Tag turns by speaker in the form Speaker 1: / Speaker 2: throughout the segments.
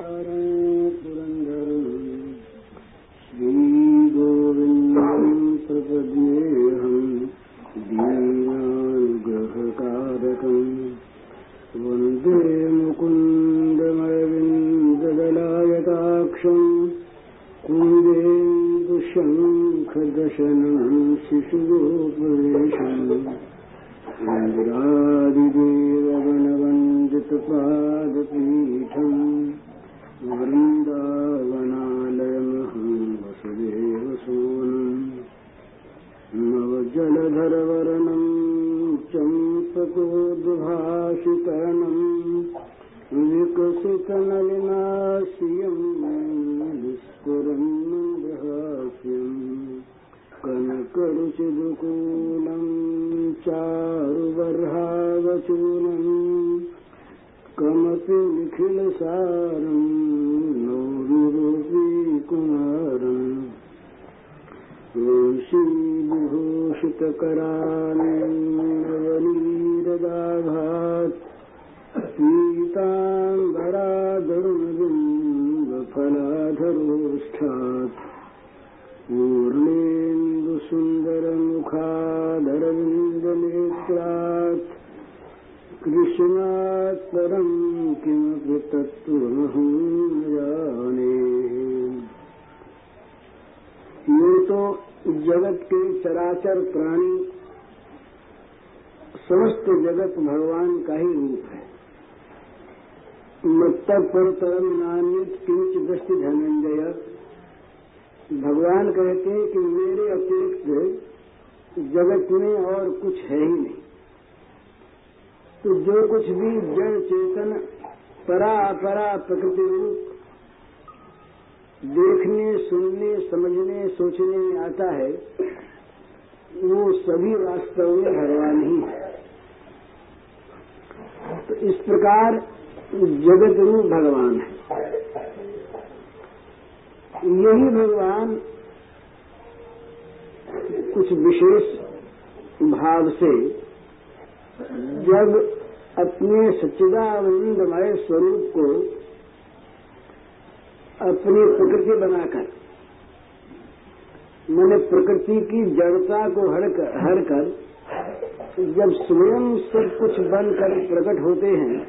Speaker 1: Guru चक्रधरवर्णम् चम्पकोद्भाषिकरणम् विकसितनलिनाशियम् विस्फुरम् रहास्यम् कनकरुचिदुकूलम् चारुवर्हावचूर्णम् कमपि निखिलसारम् no Kumar मुक्तकरान्वनीरदाघात् पीताम्बरागरुणबिन्दफलाधरोष्ठात् पूर्णेन्दुसुन्दरमुखादरविन्दनेत्रात्। कृष्णात् परम् किमपि तत्त्वमहं जाने। ये तो परतरम नान्यत किंच दृष्टि धनंजय। भगवान कहते हैं कि मेरे अतिरिक्त जगत में और कुछ है ही नहीं। तो जो कुछ भी जड़ चेतन परा अपरा प्रकृति रूप देखने, सुनने, समझने, सोचने में आता है, वो सभी वास्तव में भगवान ही है। तो इस प्रकार जगत रूप भगवान है। यही भगवान कुछ विशेष भाव से जब अपने सच्चिदानंदमय स्वरूप को अपनी प्रकृति बनाकर। मैंने प्रकृति की जड़ता को हर कर, हर कर जब स्वयं सब कुछ बनकर प्रकट होते हैं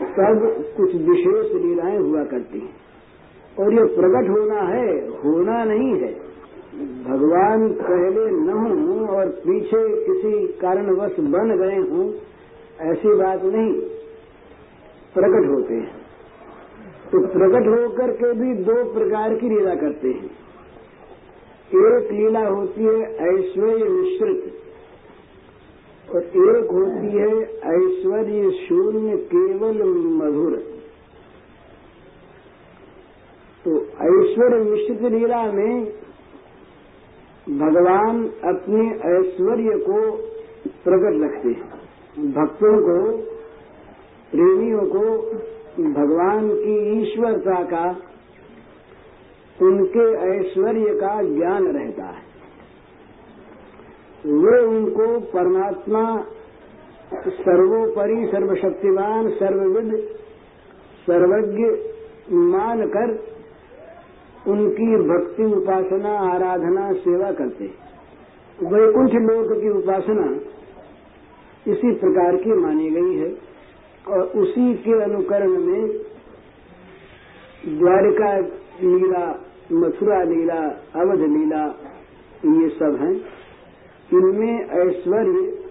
Speaker 1: तब कुछ विशेष लीलाएँ हुआ करती हैं। और ये प्रकट होना है होना नहीं है। भगवान पहले न हूँ और पीछे किसी कारणवश बन गए हूँ ऐसी बात नहीं। प्रकट होते हैं। तो प्रकट होकर के भी दो प्रकार की लीला करते हैं। एक लीला होती है ऐश्वर्य मिश्रित, और एक होती है ऐश्वर्य शून्य केवल मधुर। तो ऐश्वर्य मिश्रित लीला में भगवान अपने ऐश्वर्य को प्रकट रखते हैं। भक्तों को, प्रेमियों को भगवान की ईश्वरता का, उनके ऐश्वर्य का ज्ञान रहता है। वे उनको परमात्मा, सर्वोपरि सर्वशक्तिवान सर्वविद, सर्वज्ञ मानकर उनकी भक्ति, उपासना, आराधना, सेवा करते वैकुंठ लोक की उपासना इसी प्रकार की मानी गई है। और उसी के अनुकरण में द्वारिका लीला, मथुरा लीला, अवध लीला ये सब हैं। इनमें ऐश्वर्य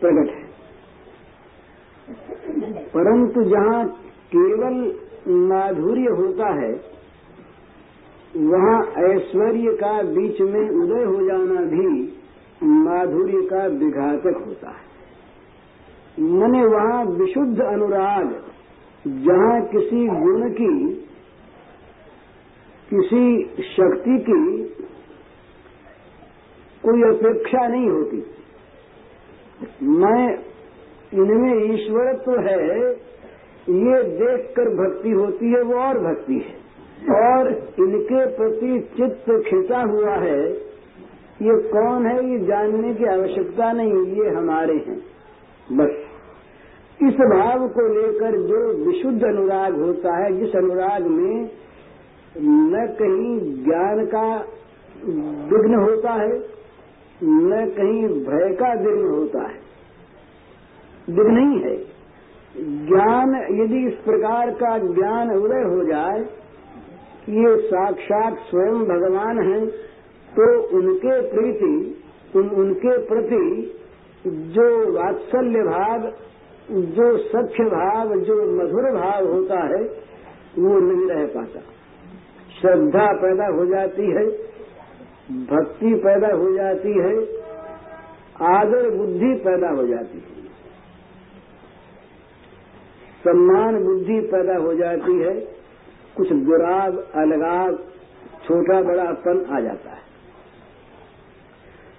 Speaker 1: प्रकट है। परंतु जहाँ केवल माधुर्य होता है, वहाँ ऐश्वर्य का बीच में उदय हो जाना भी माधुर्य का विघातक होता है। मैंने वहाँ विशुद्ध अनुराग, जहाँ किसी गुण की, किसी शक्ति की कोई अपेक्षा नहीं होती। मैं, इनमें ईश्वर तो है, ये देखकर भक्ति होती है, वो और भक्ति है। और इनके प्रति चित्त खिंचा हुआ है, ये कौन है, ये जानने की आवश्यकता नहीं, ये हमारे हैं। बस। इस भाव को लेकर जो विशुद्ध अनुराग होता है जिस अनुराग में न कहीं ज्ञान का विघ्न होता है न कहीं भय का विघ्न होता है। विघ्न नहीं है। ज्ञान यदि इस प्रकार का ज्ञान उदय हो जाए कि ये साक्षात स्वयं भगवान हैं तो उनके प्रीति उन, उनके प्रति जो वात्सल्य भाव जो सख्य भाव जो मधुर भाव होता है, वो नहीं रह पाता। श्रद्धा पैदा हो जाती है, भक्ति पैदा हो जाती है, आदर बुद्धि पैदा हो जाती है। सम्मान बुद्धि पैदा हो जाती है, कुछ दुराग, अलगाव, छोटा बड़ा बड़ापन आ जाता है।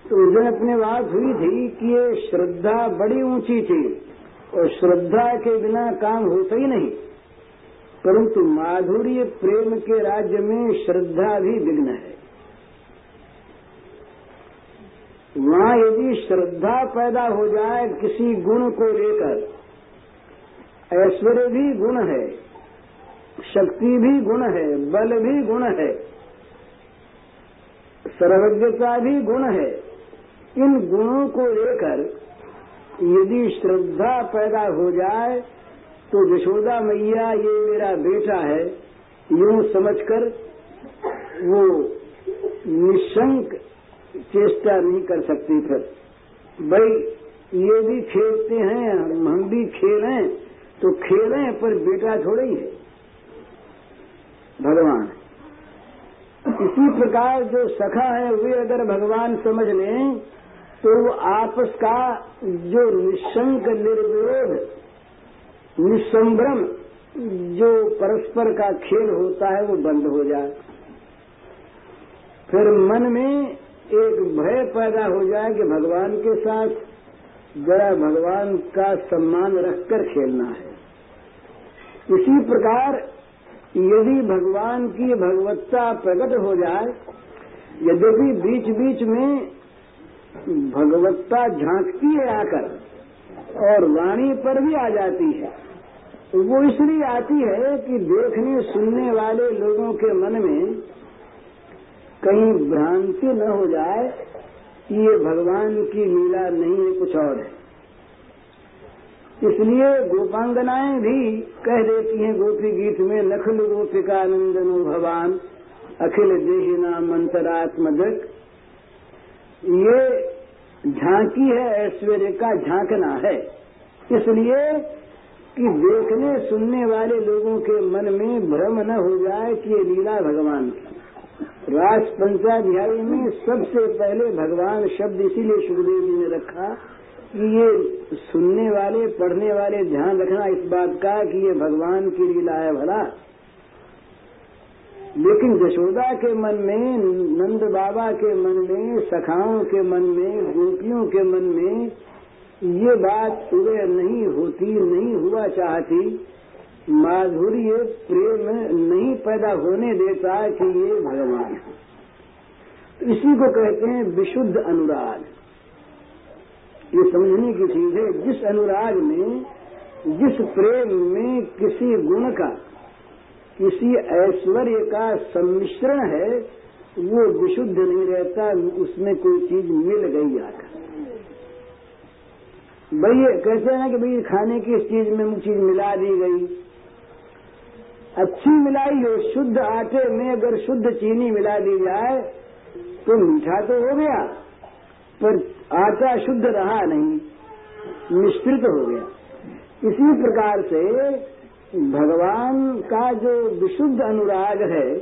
Speaker 1: तो उस दिन अपने बात हुई थी कि ये श्रद्धा बड़ी ऊँची थी और श्रद्धा के बिना काम होता ही नहीं। परंतु माधुर्य प्रेम के राज्य में श्रद्धा भी विघ्न है। वहाँ यदि श्रद्धा पैदा हो जाए किसी गुण को लेकर, ऐश्वर्य भी गुण है, शक्ति भी गुण है, बल भी गुण है, सर्वज्ञता भी गुण है इन गुणों को लेकर यदि श्रद्धा पैदा हो जाए तो यशोदा मैया, ये मेरा बेटा है, यूँ समझकर वो निशंक चेष्टा नहीं कर सकती फिर। भाई, ये भी खेलते हैं हम भी खेलें तो खेलें, पर बेटा थोड़ा ही है। भगवान, इसी प्रकार जो सखा है, वे अगर भगवान समझ लें तो आपस का जो निशंक निर्विरोध, निसंभ्रम, जो परस्पर का खेल होता है, वो बंद हो जाए। फिर मन में एक भय पैदा हो जाए कि भगवान के साथ जरा भगवान का सम्मान रखकर खेलना है। इसी प्रकार यदि भगवान की भगवत्ता प्रकट हो जाए, यद्यपि बीच बीच में भगवत्ता झांकती है आकर, और वाणी पर भी आ जाती है। वो इसलिए आती है कि देखने, सुनने वाले लोगों के मन में कहीं भ्रांति न हो जाए कि ये भगवान की लीला नहीं है, कुछ और है। इसलिए गोपांगनाएँ भी कह देती हैं, गोपी गीत में, नखल गोपिका नंदनो भगवान अखिल देहिना नाम अंतरात्मदक। ये झांकी है, ऐश्वर्य का झांकना है। इसलिए कि देखने, सुनने वाले लोगों के मन में भ्रम न हो जाए कि ये लीला भगवान की। राज पंचाध्यायी में सबसे पहले भगवान शब्द इसीलिए सुखदेव जी ने रखा कि ये सुनने वाले, पढ़ने वाले ध्यान रखना इस बात का कि ये भगवान की लीला है भला लेकिन यशोदा के मन में, नंद बाबा के मन में, सखाओं के मन में, गोपियों के मन में ये बात उदय नहीं होती, नहीं हुआ चाहती। माधुर्य प्रेम नहीं पैदा होने देता कि ये भगवान है। तो इसी को कहते हैं विशुद्ध अनुराग। ये समझने की चीज़ है, जिस अनुराग में, जिस प्रेम में किसी गुण का किसी ऐश्वर्य का सम्मिश्रण है, वो विशुद्ध नहीं रहता, उसमें कोई चीज़ मिल गई आकर भाई कहते हैं ना कि भाई खाने की इस चीज़ में चीज़ मिला दी गई। अच्छी मिलाई हो, शुद्ध आटे में अगर शुद्ध चीनी मिला दी जाए तो मीठा तो हो गया, पर आटा शुद्ध रहा नहीं, मिश्रित हो गया। इसी प्रकार से भगवान का जो विशुद्ध अनुराग है,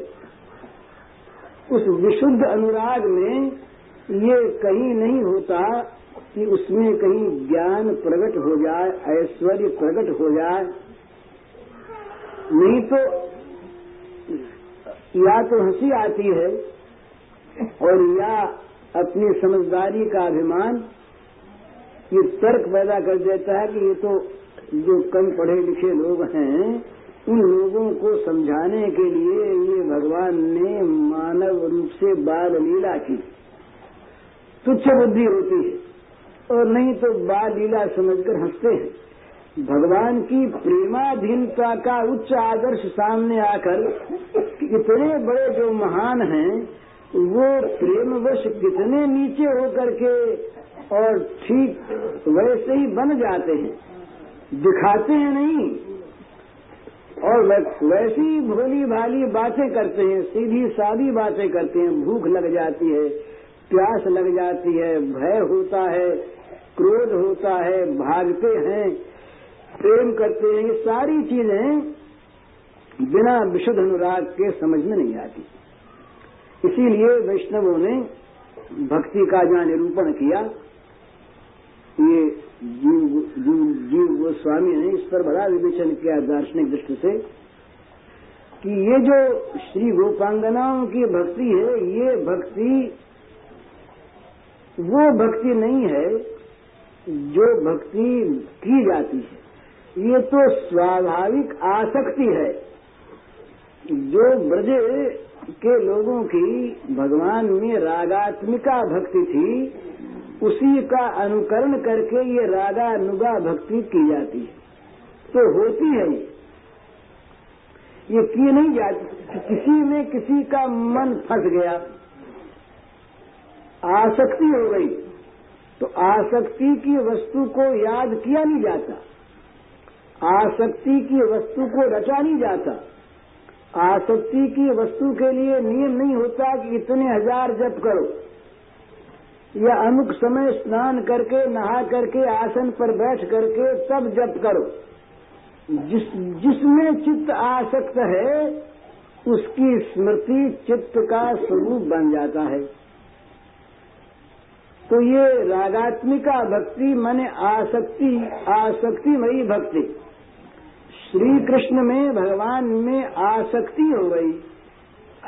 Speaker 1: उस विशुद्ध अनुराग में ये कहीं नहीं होता कि उसमें कहीं ज्ञान प्रकट हो जाए, ऐश्वर्य प्रकट हो जाए। नहीं तो या तो हँसी आती है, और या अपनी समझदारी का अभिमान, ये तर्क पैदा कर देता है कि ये तो जो कम पढ़े लिखे लोग हैं, उन लोगों को समझाने के लिए ये भगवान ने मानव रूप से बाल लीला की। तुच्छ बुद्धि होती है, और नहीं तो बाल लीला समझकर हँसते हैं। भगवान की प्रेमाधीनता का उच्च आदर्श सामने आकर इतने बड़े जो महान हैं, वो प्रेमवश कितने नीचे होकर के और ठीक वैसे ही बन जाते हैं। दिखाते हैं नहीं। और वैसी भोली भाली बातें करते हैं, सीधी सादी बातें करते हैं, भूख लग जाती है, प्यास लग जाती है, भय होता है, क्रोध होता है, भागते हैं, प्रेम करते हैं, ये सारी चीज़ें बिना विशुद्ध अनुराग के समझ में नहीं आती। इसीलिए वैष्णवों ने भक्ति का जहाँ निरूपण किया, ये जीव जीव गोस्वामी ने इस पर बड़ा विवेचन किया दार्शनिक दृष्टि से कि ये जो श्री गोपांगनाओं की भक्ति है, ये भक्ति, वो भक्ति नहीं है जो भक्ति की जाती है। ये तो स्वाभाविक आसक्ति है। जो ब्रज के लोगों की भगवान में रागात्मिका भक्ति थी उसी का अनुकरण करके ये रागानुगा भक्ति की जाती है। तो होती है ये। की नहीं जाती। किसी में किसी का मन फंस गया, आसक्ति हो गई तो आसक्ति की वस्तु को याद किया नहीं जाता। आसक्ति की वस्तु को रचा नहीं जाता। आसक्ति की वस्तु के लिए नियम नहीं होता कि इतने हज़ार जप करो। या अमुक समय स्नान करके, नहा करके, आसन पर बैठ करके तब जप करो। जिस, जिसमें चित्त आसक्त है, उसकी स्मृति चित्त का स्वरूप बन जाता है। तो ये रागात्मिका भक्ति माने आसक्ति, आसक्तिमयी भक्ति। श्री कृष्ण में, भगवान में आसक्ति हो गई।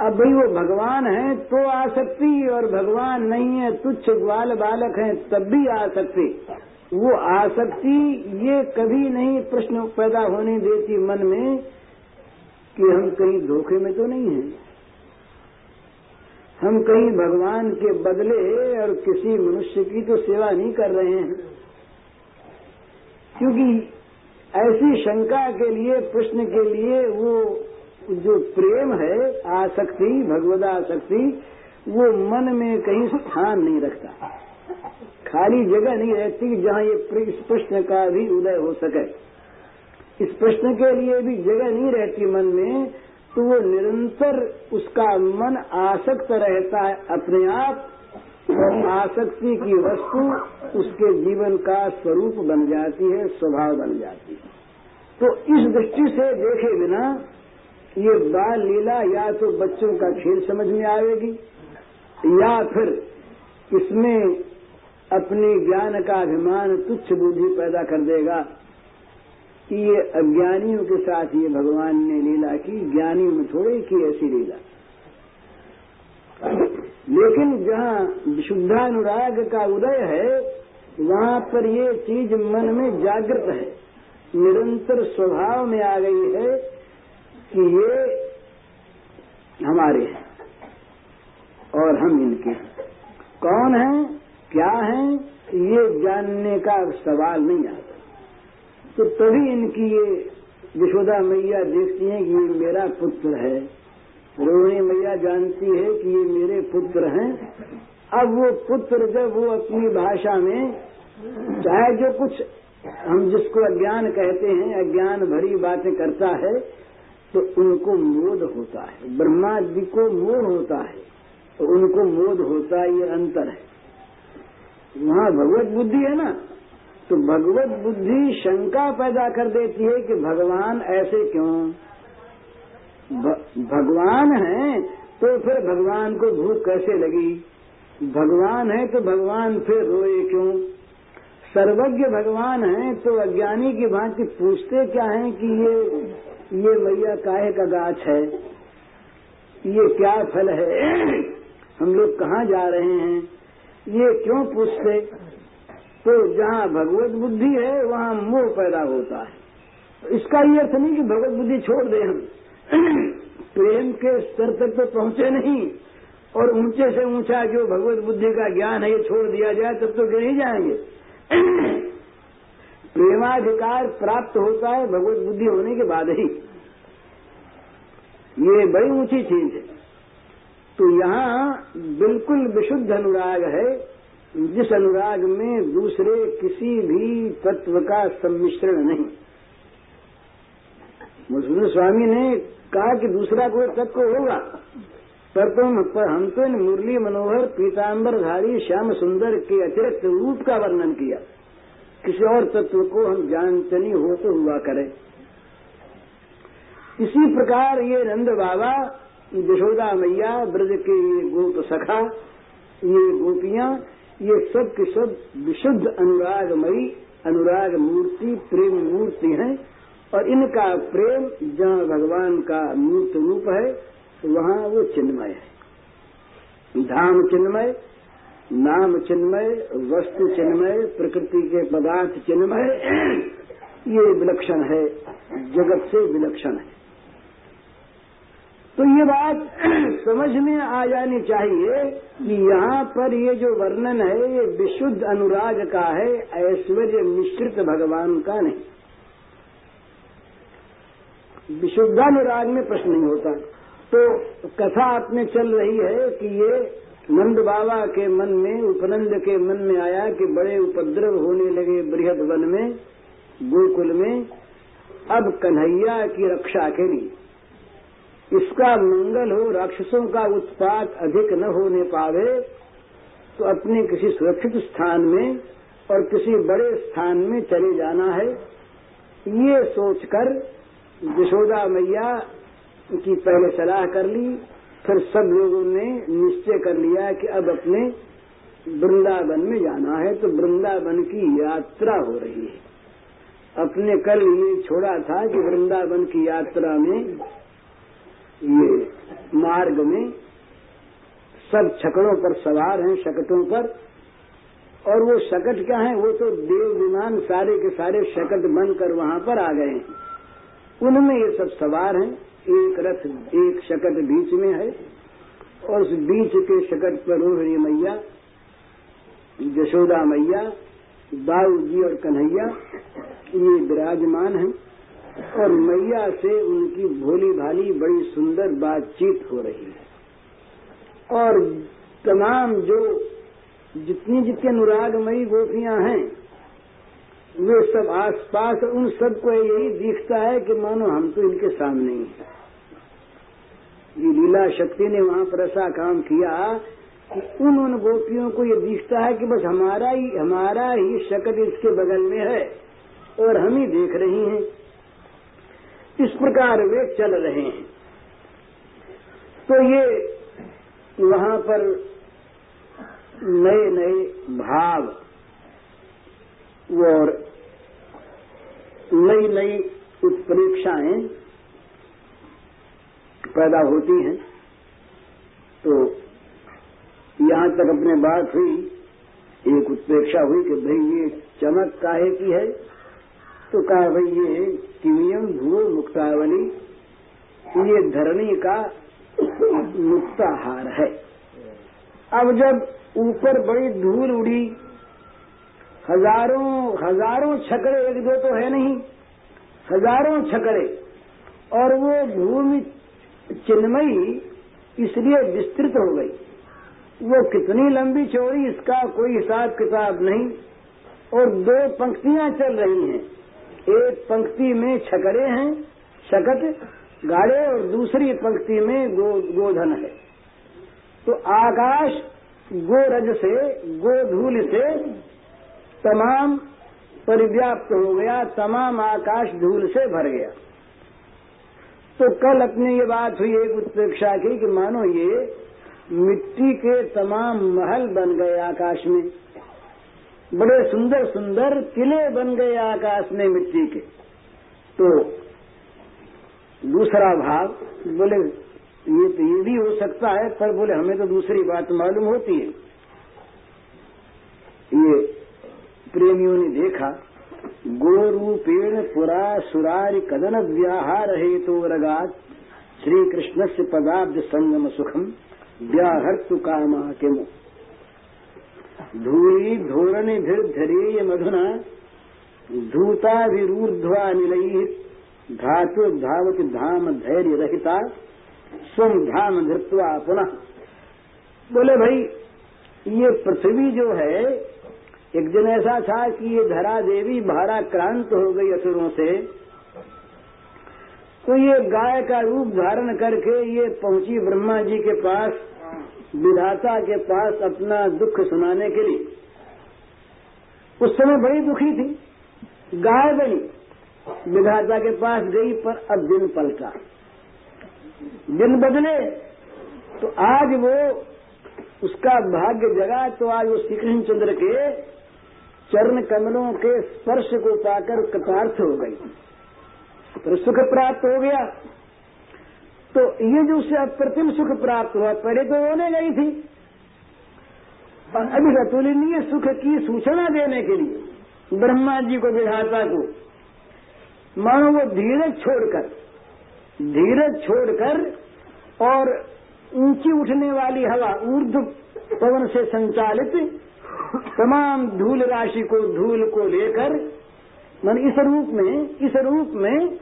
Speaker 1: अब भाई वो भगवान है तो आसक्ति और भगवान नहीं है, तुच्छ ग्वाल बालक है, तब भी आ आसक्ति वो आसक्ति ये कभी नहीं प्रश्न पैदा होने देती मन में कि हम कहीं धोखे में तो नहीं हैं। हम कहीं भगवान के बदले और किसी मनुष्य की तो सेवा नहीं कर रहे हैं। क्योंकि ऐसी शंका के लिए, प्रश्न के लिए वो जो प्रेम है, आसक्ति भगवदासक्ति वो मन में कहीं स्थान नहीं रखता। खाली जगह नहीं रहती जहाँ ये इस प्रश्न का भी उदय हो सके। इस प्रश्न के लिए भी जगह नहीं रहती मन में तो वो निरंतर उसका मन आसक्त रहता है अपने आप। और आसक्ति की वस्तु उसके जीवन का स्वरूप बन जाती है, स्वभाव बन जाती है। तो इस दृष्टि से देखे बिना ये बाल लीला या तो बच्चों का खेल समझ में आएगी, या फिर इसमें अपने ज्ञान का अभिमान, तुच्छ बुद्धि पैदा कर देगा कि ये अज्ञानियों के साथ ये भगवान ने लीला की। ज्ञानियों में थोड़े की ऐसी लीला। लेकिन जहाँ विशुद्धानुराग का उदय है, वहाँ पर ये चीज़ मन में जागृत है, निरंतर स्वभाव में आ गई है कि ये हमारे हैं और हम इनके हैं। कौन है, क्या है, ये जानने का सवाल नहीं आता। तो तभी इनकी ये यशोदा मैया देखती हैं कि ये मेरा पुत्र है। रोहिणी मैया जानती है कि ये मेरे पुत्र हैं। अब वो पुत्र जब वो अपनी भाषा में चाहे जो कुछ हम जिसको अज्ञान कहते हैं, अज्ञान भरी बातें करता है तो उनको मोद होता है। ब्रह्मा जी को मोह होता है तो उनको मोद होता है, ये अंतर है। वहाँ भगवत बुद्धि है ना? तो भगवत बुद्धि शंका पैदा कर देती है कि भगवान ऐसे क्यों? भगवान है तो फिर भगवान को भूख कैसे लगी? भगवान है तो भगवान फिर रोए क्यों? सर्वज्ञ भगवान है तो अज्ञानी की भांति पूछते क्या है कि ये ये मैया काहे का गाछ है? ये क्या फल है? हम लोग कहाँ जा रहे हैं? ये क्यों पूछते? तो जहाँ भगवत बुद्धि है, वहाँ मोह पैदा होता है। इसका ये अर्थ नहीं कि भगवत बुद्धि छोड़ दें हम। प्रेम के स्तर तक तो पहुँचे नहीं, और ऊँचे से ऊँचा जो भगवत बुद्धि का ज्ञान है, ये छोड़ दिया जाए, तब तो गिर ही जाएँगे। प्रेमाधिकार प्राप्त होता है, भगवत बुद्धि होने के बाद ही। ये बड़ी ऊँची चीज़ है। तो यहाँ बिल्कुल विशुद्ध अनुराग है, जिस अनुराग में दूसरे किसी भी तत्व का सम्मिश्रण नहीं। मुस्लिम स्वामी ने कहा कि दूसरा कोई तत्व होगा। पर तुम, पर हम तो मुरली मनोहर, पीताम्बरधारी, श्याम सुंदर के अतिरिक्त रूप का वर्णन किया। किसी और तत्व को हम जानते नहीं हो तो हुआ करें। इसी प्रकार ये नंद बाबा, यशोदा मैया, ब्रज के ये गोप सखा, ये गोपियाँ, ये सब के सब विशुद्ध अनुरागमयी, अनुराग मूर्ति, प्रेम मूर्ति हैं और इनका प्रेम जहाँ भगवान का मूर्त रूप है, वहाँ वो चिन्मय है। धाम चिन्मय नाम चिन्मय, वस्तु चिन्मय, प्रकृति के पदार्थ चिन्मय, ये विलक्षण है, जगत से विलक्षण है। तो ये बात समझ में आ जानी चाहिए कि यहाँ पर ये जो वर्णन है, ये विशुद्ध अनुराग का है, ऐश्वर्य मिश्रित भगवान का नहीं। विशुद्धानुराग में प्रश्न नहीं होता। तो कथा अपने चल रही है कि ये नंद बाबा के मन में, उपनंद के मन में आया कि बड़े उपद्रव होने लगे बृहद वन में, गोकुल में। अब कन्हैया की रक्षा के लिए। इसका मंगल हो, राक्षसों का उत्पात अधिक न होने पावे तो अपने किसी सुरक्षित स्थान में और किसी बड़े स्थान में चले जाना है। ये सोचकर यशोदा मैया की पहले सलाह कर ली फिर सब लोगों ने निश्चय कर लिया कि अब अपने वृंदावन में जाना है तो वृंदावन की यात्रा हो रही है। अपने कल ये छोड़ा था कि वृंदावन की यात्रा में, ये मार्ग में सब छकड़ों पर सवार हैं, शकटों पर। और वो शकट क्या है? वो तो देव विमान सारे के सारे शकट बनकर वहाँ पर आ गए हैं। उनमें ये सब सवार हैं। एक रथ, एक शकट बीच में है। और उस बीच के शकट पर रोहिणी मैया, जशोदा मैया बाबू जी और कन्हैया, ये विराजमान हैं। और मैया से उनकी भोली भाली बड़ी सुंदर बातचीत हो रही है। और तमाम जो जितनी जितनी अनुरागमयी गोपियाँ हैं वे सब आसपास उन सबको यही दिखता है कि मानो हम तो इनके सामने ही हैं। ये लीला शक्ति ने वहाँ पर ऐसा काम किया कि उन उन गोपियों को ये दिखता है कि बस हमारा ही हमारा ही शकट इसके बगल में है और हम ही देख रही हैं। इस प्रकार वे चल रहे हैं। तो ये वहाँ पर नए नए भाव और नई नई उत्प्रेक्षाएँ पैदा होती हैं। तो यहाँ तक अपने बात हुई, एक उत्प्रेक्षा हुई कि भाई ये चमक काहे की है? तो कहा भाई ये किमियम भू मुक्तावली, ये धरणी का मुक्ताहार है। अब जब ऊपर बड़ी धूल उड़ी हज़ारों हज़ारों छकड़े एक दो तो है नहीं। हज़ारों छकड़े। और वो भूमि चिन्मयी इसलिए विस्तृत हो गई। वो कितनी लंबी चौड़ी, इसका कोई हिसाब किताब नहीं। और दो पंक्तियाँ चल रही हैं। एक पंक्ति में छकड़े हैं, शकट गाड़े और दूसरी पंक्ति में गो, गोधन है। तो आकाश गोरज से, गोधूल से तमाम परिव्याप्त हो गया, तमाम आकाश धूल से भर गया। तो कल अपनी ये बात हुई, एक उत्प्रेक्षा की कि मानो ये मिट्टी के तमाम महल बन गए आकाश में। बड़े सुंदर सुंदर किले बन गए आकाश में मिट्टी के। तो दूसरा भाव बोले, ये तो ये भी हो सकता है, पर बोले, हमें तो दूसरी बात मालूम होती है। ये प्रेमियों ने देखा, गोरूपेण पुरा सुरारि कदन व्याहार हेतु तो रगात श्री कृष्ण से पदाब्ज संगम सुखम, व्याहर्तु कामा के मुख धूली धोरणी धीर धरेय मधुना धूताविरूर्ध्वा निलई धातु धावत धाम धैर्य रहता स्वम धाम धृत्वा पुनः। बोले भाई, ये पृथ्वी जो है एक दिन ऐसा था कि ये धरा देवी भाराक्रांत हो गई असुरों से। तो ये गाय का रूप धारण करके ये पहुँची ब्रह्मा जी के पास, विधाता के पास अपना दुख सुनाने के लिए। उस समय बड़ी दुखी थी, गाय बनी, विधाता के पास गई पर अब दिन पलटा। दिन बदले तो आज वो उसका भाग्य जगा तो आज वो श्री कृष्ण चंद्र के चरण कमलों के स्पर्श को पाकर कृतार्थ हो गई। तो सुख प्राप्त हो गया। तो ये जो उसे अप्रतिम सुख प्राप्त हुआ, पहले तो रोने गई थी। और अभी अतुलनीय सुख की सूचना देने के लिए, ब्रह्मा जी को विधाता को, मानो वो धीरज छोड़कर धीरज छोड़कर और ऊँची उठने वाली हवा ऊर्ध पवन से संचालित तमाम धूल राशि को धूल को लेकर, मन इस रूप में, इस रूप में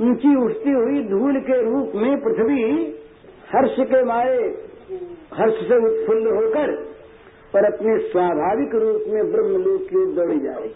Speaker 1: ऊँची उठती हुई धूल के रूप में पृथ्वी हर्ष के मारे हर्ष से उत्फुल्ल होकर और अपने स्वाभाविक रूप में ब्रह्मलोक की ओर दौड़ी जा रही।